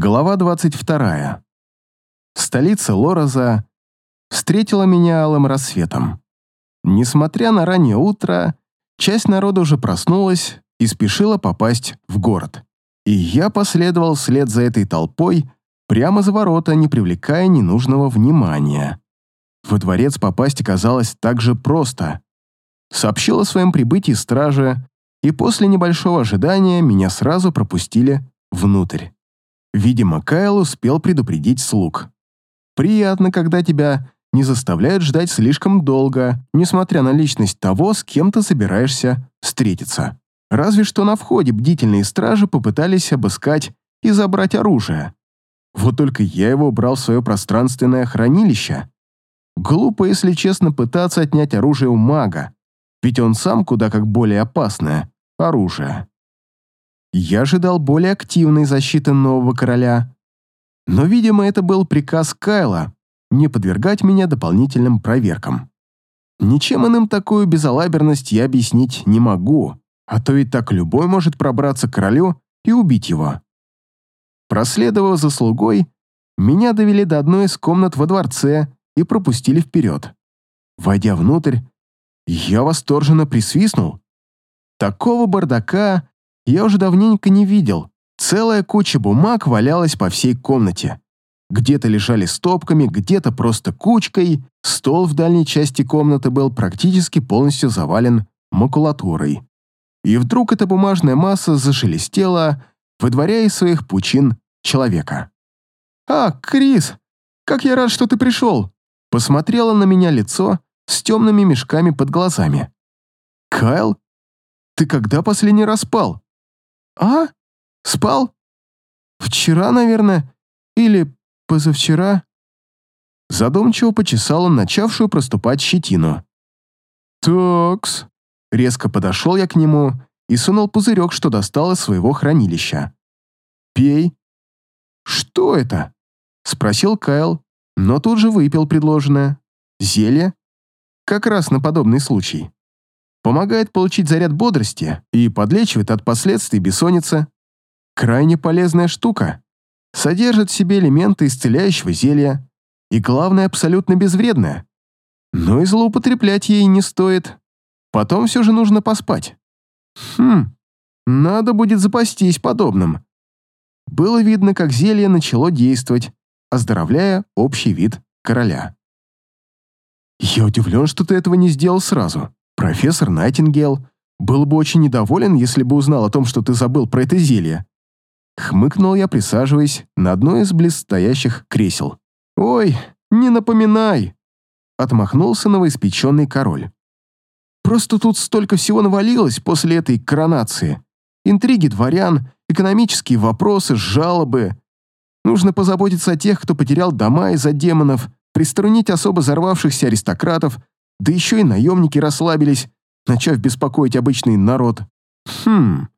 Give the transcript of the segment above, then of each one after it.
Глава 22. Столица Лороза встретила меня алым рассветом. Несмотря на раннее утро, часть народа уже проснулась и спешила попасть в город. И я последовал вслед за этой толпой прямо за ворота, не привлекая ненужного внимания. Во дворец попасть оказалось так же просто. Сообщил о своем прибытии стража, и после небольшого ожидания меня сразу пропустили внутрь. Видимо, Кайл успел предупредить слуг. Приятно, когда тебя не заставляют ждать слишком долго, несмотря на личность того, с кем ты собираешься встретиться. Разве что на входе бдительные стражи попытались обыскать и забрать оружие. Вот только я его убрал в свое пространственное хранилище. Глупо, если честно, пытаться отнять оружие у мага, ведь он сам куда как более опасное оружие. Я ожидал более активной защиты нового короля, но, видимо, это был приказ Кайла не подвергать меня дополнительным проверкам. Ничем иным такую безалаберность я объяснить не могу, а то ведь так любой может пробраться к королю и убить его. Проследовав за слугой, меня довели до одной из комнат во дворце и пропустили вперед. Войдя внутрь, я восторженно присвистнул. Такого бардака я уже давненько не видел. Целая куча бумаг валялась по всей комнате. Где-то лежали стопками, где-то просто кучкой. Стол в дальней части комнаты был практически полностью завален макулатурой. И вдруг эта бумажная масса зашелестела, выдворяя из своих пучин человека. «А, Крис, как я рад, что ты пришел!» Посмотрела на меня лицо с темными мешками под глазами. «Кайл, ты когда последний раз спал?» «А? Спал? Вчера, наверное, или позавчера?» Задумчиво почесал он начавшую проступать щетину. «Такс». Резко подошел я к нему и сунул пузырек, что достал из своего хранилища. «Пей». «Что это?» — спросил Кайл, но тут же выпил предложенное. «Зелье?» «Как раз на подобный случай» помогает получить заряд бодрости и подлечивает от последствий бессонницы. Крайне полезная штука. Содержит в себе элементы исцеляющего зелья и, главное, абсолютно безвредная. Но и злоупотреблять ей не стоит. Потом все же нужно поспать. Хм, надо будет запастись подобным. Было видно, как зелье начало действовать, оздоровляя общий вид короля. Я удивлен, что ты этого не сделал сразу. Профессор Найтингейл был бы очень недоволен, если бы узнал о том, что ты забыл про это зелье. Хмыкнул я, присаживаясь на одно из близстоящих кресел. «Ой, не напоминай!» Отмахнулся новоиспеченный король. «Просто тут столько всего навалилось после этой коронации. Интриги дворян, экономические вопросы, жалобы. Нужно позаботиться о тех, кто потерял дома из-за демонов, приструнить особо взорвавшихся аристократов, да еще и наемники расслабились, начав беспокоить обычный народ. Хм,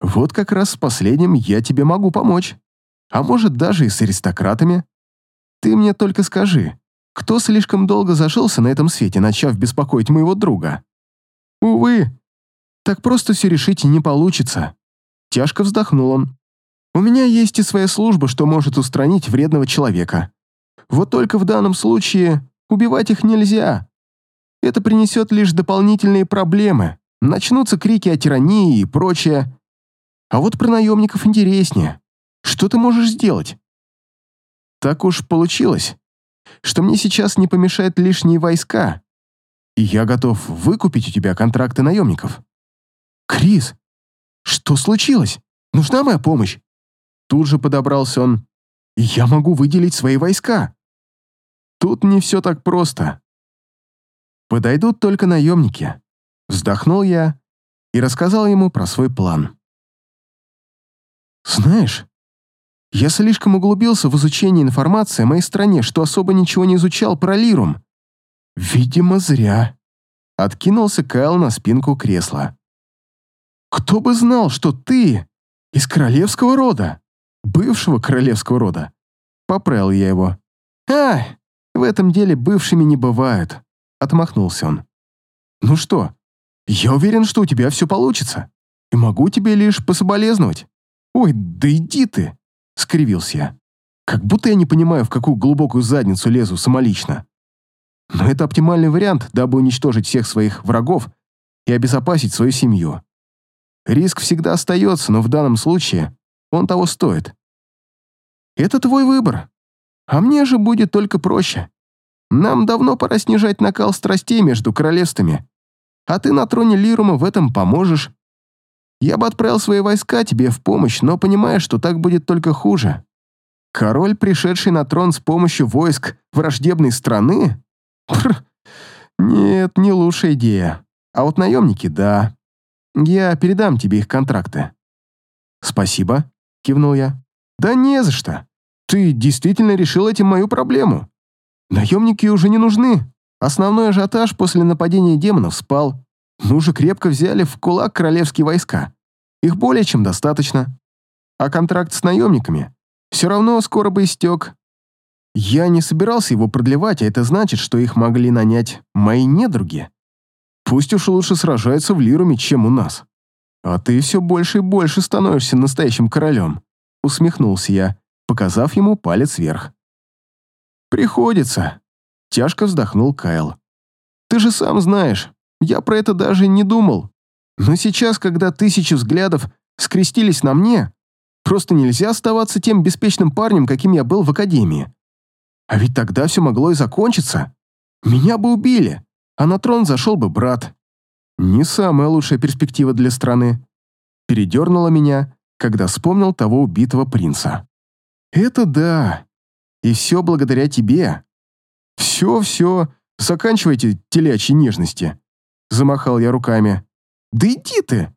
вот как раз с последним я тебе могу помочь. А может, даже и с аристократами. Ты мне только скажи, кто слишком долго зажился на этом свете, начав беспокоить моего друга? Увы, так просто все решить не получится. Тяжко вздохнул он. У меня есть и своя служба, что может устранить вредного человека. Вот только в данном случае убивать их нельзя, это принесет лишь дополнительные проблемы. Начнутся крики о тирании и прочее. А вот про наемников интереснее. Что ты можешь сделать? Так уж получилось, что мне сейчас не помешают лишние войска, и я готов выкупить у тебя контракты наемников. Крис, что случилось? Нужна моя помощь? Тут же подобрался он. Я могу выделить свои войска. Тут не все так просто. Подойдут только наемники. Вздохнул я и рассказал ему про свой план. Знаешь, я слишком углубился в изучение информации о моей стране, что особо ничего не изучал про Лирум. Видимо, зря. Откинулся Кайл на спинку кресла. Кто бы знал, что ты из королевского рода, бывшего королевского рода. Поправил я его. А, в этом деле бывшими не бывают. Отмахнулся он. «Ну что, я уверен, что у тебя все получится. И могу тебе лишь пособолезновать. Ой, да иди ты!» — скривился я. «Как будто я не понимаю, в какую глубокую задницу лезу самолично. Но это оптимальный вариант, дабы уничтожить всех своих врагов и обезопасить свою семью. Риск всегда остается, но в данном случае он того стоит. Это твой выбор. А мне же будет только проще. Нам давно пора снижать накал страстей между королевствами. А ты на троне Лирума в этом поможешь. Я бы отправил свои войска тебе в помощь, но понимаю, что так будет только хуже. Король, пришедший на трон с помощью войск враждебной страны? Пр, нет, не лучшая идея. А вот наемники — да. Я передам тебе их контракты». «Спасибо», — кивнул я. «Да не за что. Ты действительно решил этим мою проблему. Наемники уже не нужны. Основной ажиотаж после нападения демонов спал. Мы уже крепко взяли в кулак королевские войска. Их более чем достаточно. А контракт с наемниками все равно скоро бы истек. Я не собирался его продлевать, а это значит, что их могли нанять мои недруги. Пусть уж лучше сражаются в Лируме, чем у нас. А ты все больше и больше становишься настоящим королем», — усмехнулся я, показав ему палец вверх. «Приходится», — тяжко вздохнул Кайл. «Ты же сам знаешь, я про это даже не думал. Но сейчас, когда тысячи взглядов скрестились на мне, просто нельзя оставаться тем беспечным парнем, каким я был в академии. А ведь тогда все могло и закончиться. Меня бы убили а на трон зашел бы брат. Не самая лучшая перспектива для страны. Передернуло меня, когда вспомнил того убитого принца. Это да. И все благодаря тебе. Все-все, заканчивайте телячьи нежности. Замахал я руками. Да иди ты.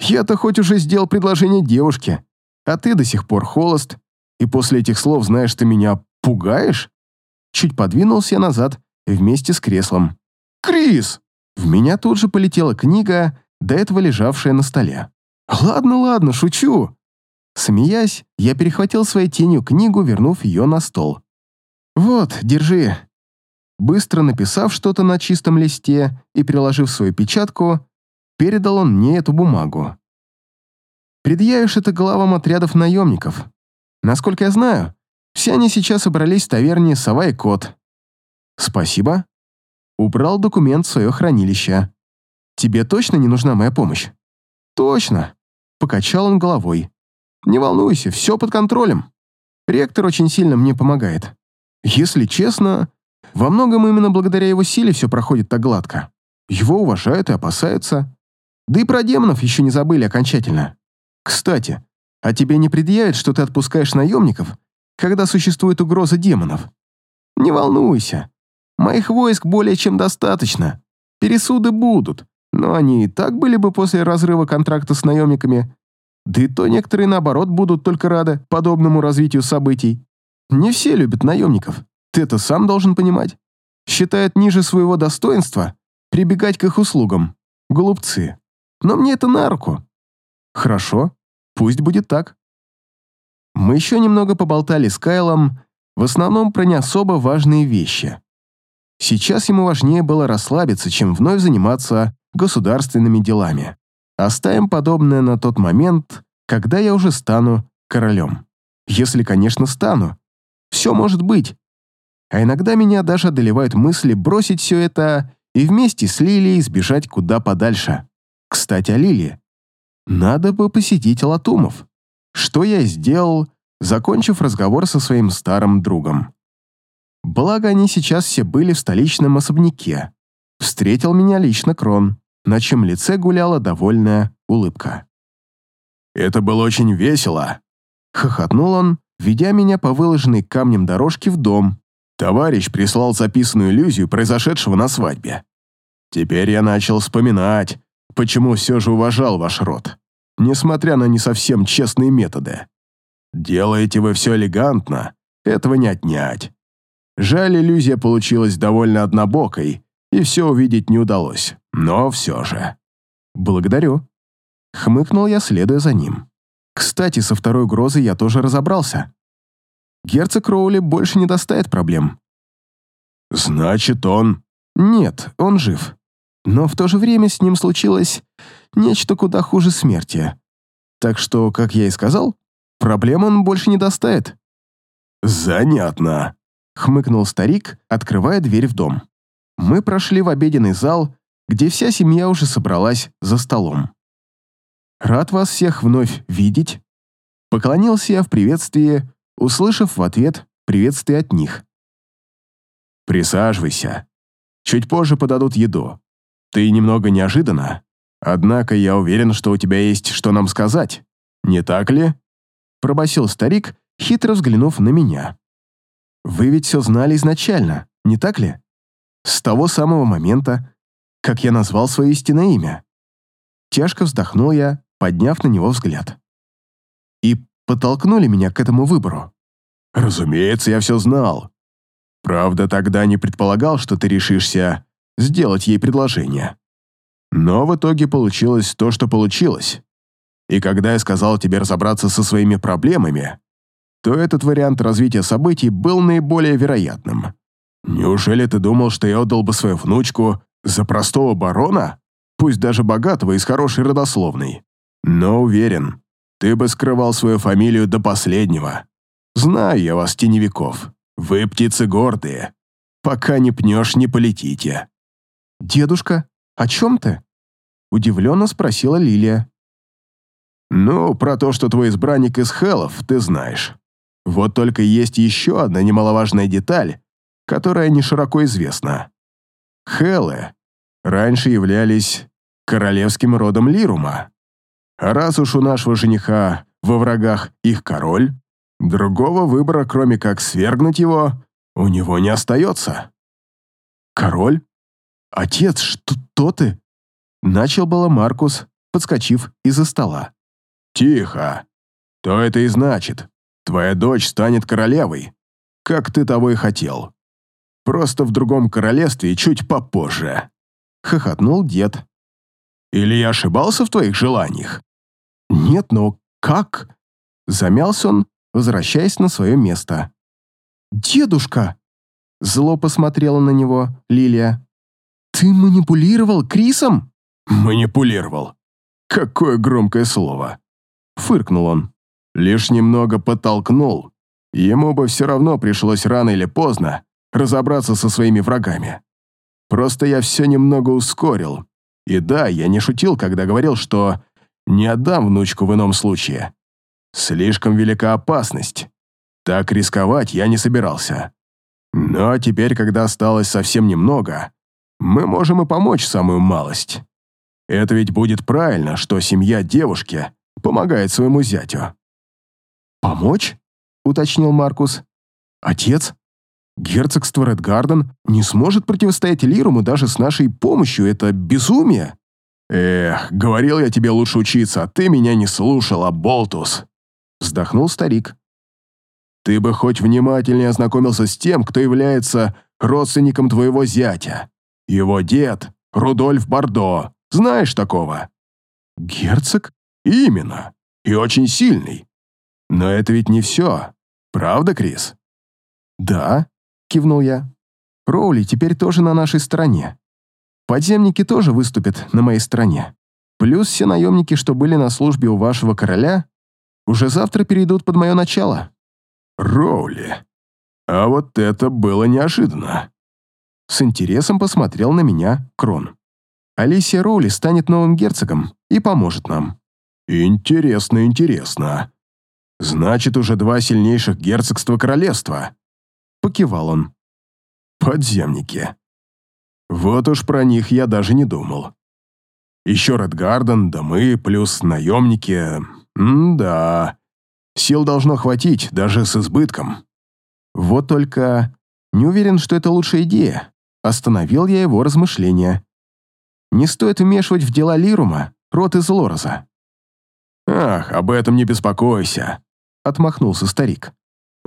Я-то хоть уже сделал предложение девушке, а ты до сих пор холост, и после этих слов знаешь, ты меня пугаешь? Чуть подвинулся я назад вместе с креслом. Крис!» В меня тут же полетела книга, до этого лежавшая на столе. «Ладно, ладно, шучу!» Смеясь, я перехватил своей тенью книгу, вернув ее на стол. «Вот, держи». Быстро написав что-то на чистом листе и приложив свою печатку, передал он мне эту бумагу. «Предъявишь это главам отрядов наемников. Насколько я знаю, все они сейчас собрались в таверне «Сова и кот». «Спасибо», Убрал документ в свое хранилище. «Тебе точно не нужна моя помощь?» «Точно», — покачал он головой. «Не волнуйся, все под контролем. Ректор очень сильно мне помогает. Если честно, во многом именно благодаря его силе все проходит так гладко. Его уважают и опасаются. Да и про демонов еще не забыли окончательно. Кстати, а тебе не предъявят, что ты отпускаешь наемников, когда существует угроза демонов? Не волнуйся, Моих войск более чем достаточно. Пересуды будут, но они и так были бы после разрыва контракта с наемниками. Да и то некоторые, наоборот, будут только рады подобному развитию событий. Не все любят наемников. Ты это сам должен понимать. Считают ниже своего достоинства прибегать к их услугам. Голубцы. Но мне это на руку. Хорошо, пусть будет так. Мы еще немного поболтали с Кайлом, в основном про не особо важные вещи. Сейчас ему важнее было расслабиться, чем вновь заниматься государственными делами. Оставим подобное на тот момент, когда я уже стану королем. Если, конечно, стану. Все может быть. А иногда меня даже одолевают мысли бросить все это и вместе с Лилией сбежать куда подальше. Кстати, о Лилии. Надо бы посетить Латумов. Что я сделал, закончив разговор со своим старым другом. Благо, они сейчас все были в столичном особняке. Встретил меня лично Крон, на чем лице гуляла довольная улыбка. «Это было очень весело», — хохотнул он, ведя меня по выложенной камнем дорожке в дом. Товарищ прислал записанную иллюзию произошедшего на свадьбе. Теперь я начал вспоминать, почему все же уважал ваш род, несмотря на не совсем честные методы. Делаете вы все элегантно, этого не отнять. Жаль, иллюзия получилась довольно однобокой, и все увидеть не удалось. Но все же. «Благодарю». Хмыкнул я, следуя за ним. Кстати, со второй угрозой я тоже разобрался. Герцог Роули больше не доставит проблем. «Значит, он...» «Нет, он жив. Но в то же время с ним случилось нечто куда хуже смерти. Так что, как я и сказал, Проблем он больше не доставит». «Занятно», — хмыкнул старик, открывая дверь в дом. Мы прошли в обеденный зал, где вся семья уже собралась за столом. «Рад вас всех вновь видеть», — поклонился я в приветствии, услышав в ответ приветствие от них. «Присаживайся. Чуть позже подадут еду. Ты немного неожиданно, однако я уверен, что у тебя есть что нам сказать. Не так ли?» Пробасил старик, хитро взглянув на меня. «Вы ведь все знали изначально, не так ли? С того самого момента, как я назвал свое истинное имя». Тяжко вздохнул я, подняв на него взгляд. «И подтолкнули меня к этому выбору». «Разумеется, я все знал. Правда, тогда не предполагал, что ты решишься сделать ей предложение. Но в итоге получилось то, что получилось. И когда я сказал тебе разобраться со своими проблемами, то этот вариант развития событий был наиболее вероятным. Неужели ты думал, что я отдал бы свою внучку за простого барона, пусть даже богатого и с хорошей родословной? Но уверен, ты бы скрывал свою фамилию до последнего. Знаю я вас, теневиков. Вы птицы гордые. Пока не пнешь, не полетите. «Дедушка, о чем ты?» Удивленно спросила Лилия. «Ну, про то, что твой избранник из Хеллов, ты знаешь. Вот только есть еще одна немаловажная деталь, которая не широко известна. Хеллы раньше являлись королевским родом Лирума. А раз уж у нашего жениха во врагах их король, другого выбора, кроме как свергнуть его, у него не остается. «Король? Отец, что ты?» Начал было Маркус, подскочив из-за стола. «Тихо. То это и значит. Твоя дочь станет королевой, как ты того и хотел. Просто в другом королевстве чуть попозже», — хохотнул дед. «Или я ошибался в твоих желаниях?» «Нет, но как?» Замялся он, возвращаясь на свое место. «Дедушка!» Зло посмотрела на него Лилия. «Ты манипулировал Крисом?» «Манипулировал. Какое громкое слово!» Фыркнул он. Лишь немного подтолкнул. Ему бы все равно пришлось рано или поздно разобраться со своими врагами. Просто я все немного ускорил. И да, я не шутил, когда говорил, что не отдам внучку в ином случае. Слишком велика опасность. Так рисковать я не собирался. Но теперь, когда осталось совсем немного, мы можем и помочь самую малость. Это ведь будет правильно, что семья девушки помогает своему зятю. «Помочь?» — уточнил Маркус. «Отец? Герцогство Редгарден не сможет противостоять Лируму даже с нашей помощью. Это безумие!» «Эх, говорил я тебе лучше учиться, а ты меня не слушал, а болтус!» Вздохнул старик. «Ты бы хоть внимательнее ознакомился с тем, кто является родственником твоего зятя. Его дед — Рудольф Бордо. Знаешь такого?» «Герцог?» «Именно. И очень сильный. Но это ведь не все. Правда, Крис?» «Да», — кивнул я. «Роули теперь тоже на нашей стороне. Подземники тоже выступят на моей стороне. Плюс все наемники, что были на службе у вашего короля, уже завтра перейдут под мое начало». «Роули, а вот это было неожиданно». С интересом посмотрел на меня Крон. Алисия Роули станет новым герцогом и поможет нам. Интересно, интересно. Значит, уже два сильнейших герцогства королевства. Покивал он. Подземники. Вот уж про них я даже не думал. Еще Редгарден, да мы, плюс наемники. М-да. Сил должно хватить, даже с избытком. Вот только не уверен, что это лучшая идея. Остановил я его размышления. Не стоит вмешивать в дела Лирума, рот из Лороза. «Ах, об этом не беспокойся», — отмахнулся старик.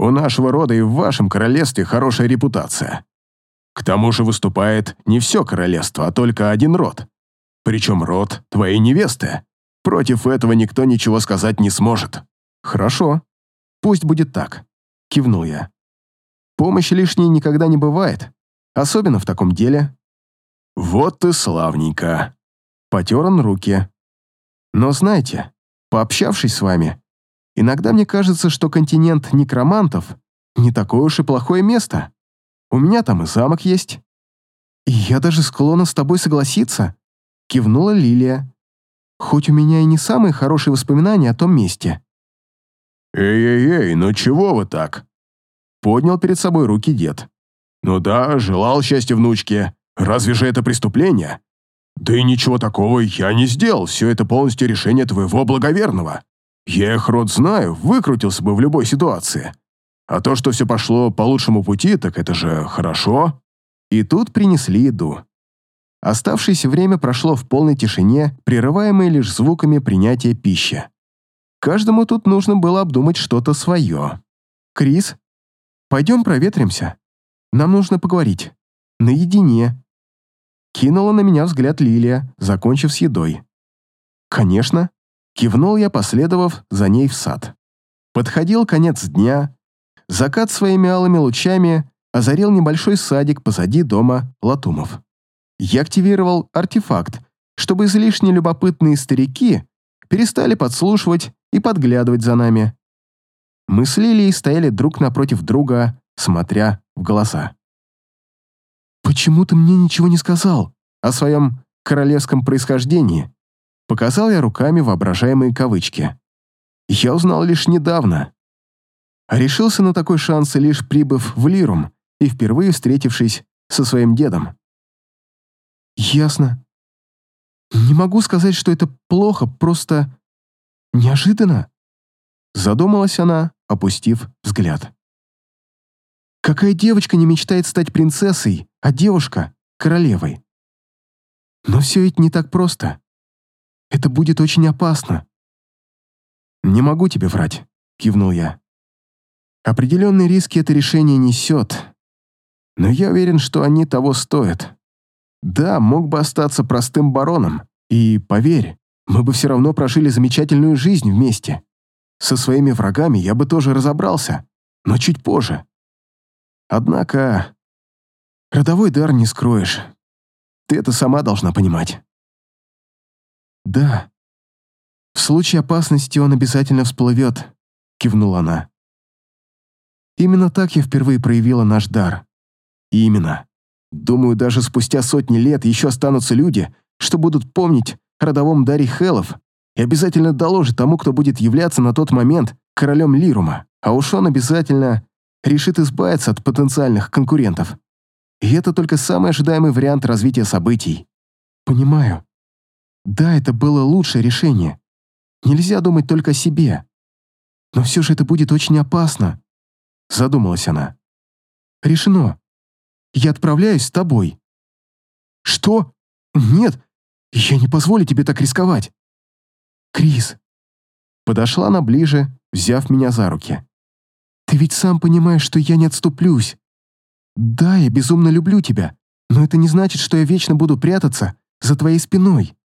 «У нашего рода и в вашем королевстве хорошая репутация. К тому же выступает не все королевство, а только один род. Причем род твоей невесты. Против этого никто ничего сказать не сможет». «Хорошо. Пусть будет так», — кивнул я. «Помощи лишней никогда не бывает, особенно в таком деле». «Вот ты славненько», — потер он руки. «Но знаете, пообщавшись с вами, Иногда мне кажется, что континент некромантов не такое уж и плохое место. У меня там и замок есть. И я даже склонна с тобой согласиться, кивнула Лилия. Хоть у меня и не самые хорошие воспоминания о том месте. «Эй-эй-эй, ну чего вы так?» Поднял перед собой руки дед. «Ну да, желал счастья внучке. Разве же это преступление? Да и ничего такого я не сделал, все это полностью решение твоего благоверного. Я их род знаю, выкрутился бы в любой ситуации. А то, что все пошло по лучшему пути, так это же хорошо». И тут принесли еду. Оставшееся время прошло в полной тишине, прерываемой лишь звуками принятия пищи. Каждому тут нужно было обдумать что-то свое. «Крис, пойдем проветримся. Нам нужно поговорить. Наедине». Кинула на меня взгляд Лилия, закончив с едой. «Конечно», — кивнул я, последовав за ней в сад. Подходил конец дня. Закат своими алыми лучами озарил небольшой садик позади дома Латумов. Я активировал артефакт, чтобы излишне любопытные старики перестали подслушивать и подглядывать за нами. Мы с Лилией стояли друг напротив друга, смотря в глаза. «Почему ты мне ничего не сказал о своем королевском происхождении?» Показал я руками воображаемые кавычки. Я узнал лишь недавно. Решился на такой шанс, лишь прибыв в Лирум и впервые встретившись со своим дедом. «Ясно. Не могу сказать, что это плохо, просто неожиданно», задумалась она, опустив взгляд. «Какая девочка не мечтает стать принцессой, а девушка — королевой? Но все ведь не так просто. Это будет очень опасно». «Не могу тебе врать», — кивнул я. «Определенные риски это решение несет, но я уверен, что они того стоят. Да, мог бы остаться простым бароном, и, поверь, мы бы все равно прожили замечательную жизнь вместе. Со своими врагами я бы тоже разобрался, но чуть позже. Однако, родовой дар не скроешь. Ты это сама должна понимать. Да. В случае опасности он обязательно всплывет, кивнула она. Именно так я впервые проявила наш дар. Именно. Думаю, даже спустя сотни лет еще останутся люди, что будут помнить о родовом даре Хелов и обязательно доложат тому, кто будет являться на тот момент королем Лирума. А уж он обязательно решит избавиться от потенциальных конкурентов. И это только самый ожидаемый вариант развития событий. Понимаю. Да, это было лучшее решение. Нельзя думать только о себе. Но все же это будет очень опасно. Задумалась она. Решено. Я отправляюсь с тобой». «Что? Нет, я не позволю тебе так рисковать». «Крис». Подошла она ближе, взяв меня за руки. «Ты ведь сам понимаешь, что я не отступлюсь. Да, я безумно люблю тебя, но это не значит, что я вечно буду прятаться за твоей спиной.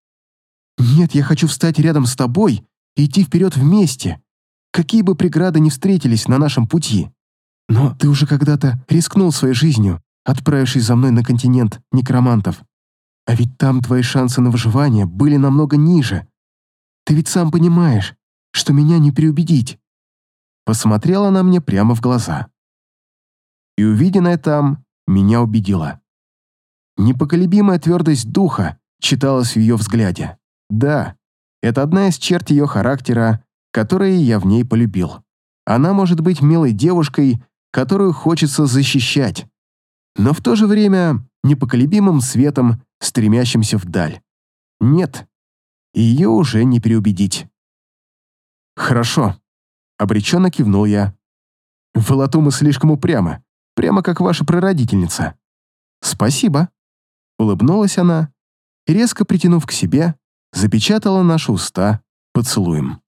Нет, я хочу встать рядом с тобой и идти вперед вместе, какие бы преграды ни встретились на нашем пути. Но ты уже когда-то рискнул своей жизнью, отправившись за мной на континент некромантов. А ведь там твои шансы на выживание были намного ниже. Ты ведь сам понимаешь, что меня не переубедить». Посмотрела она мне прямо в глаза. И увиденное там меня убедило. Непоколебимая твердость духа читалась в ее взгляде. Да, это одна из черт ее характера, которые я в ней полюбил. Она может быть милой девушкой, которую хочется защищать, но в то же время непоколебимым светом, стремящимся вдаль. Нет, ее уже не переубедить. «Хорошо», — обреченно кивнул я. «Вы латумы слишком упрямо, прямо как ваша прародительница». «Спасибо», — улыбнулась она резко притянув к себе, запечатала наши уста поцелуем.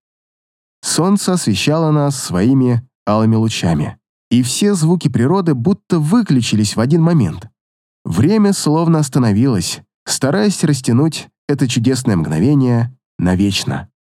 Солнце освещало нас своими алыми лучами и все звуки природы будто выключились в один момент. Время словно остановилось, стараясь растянуть это чудесное мгновение навечно.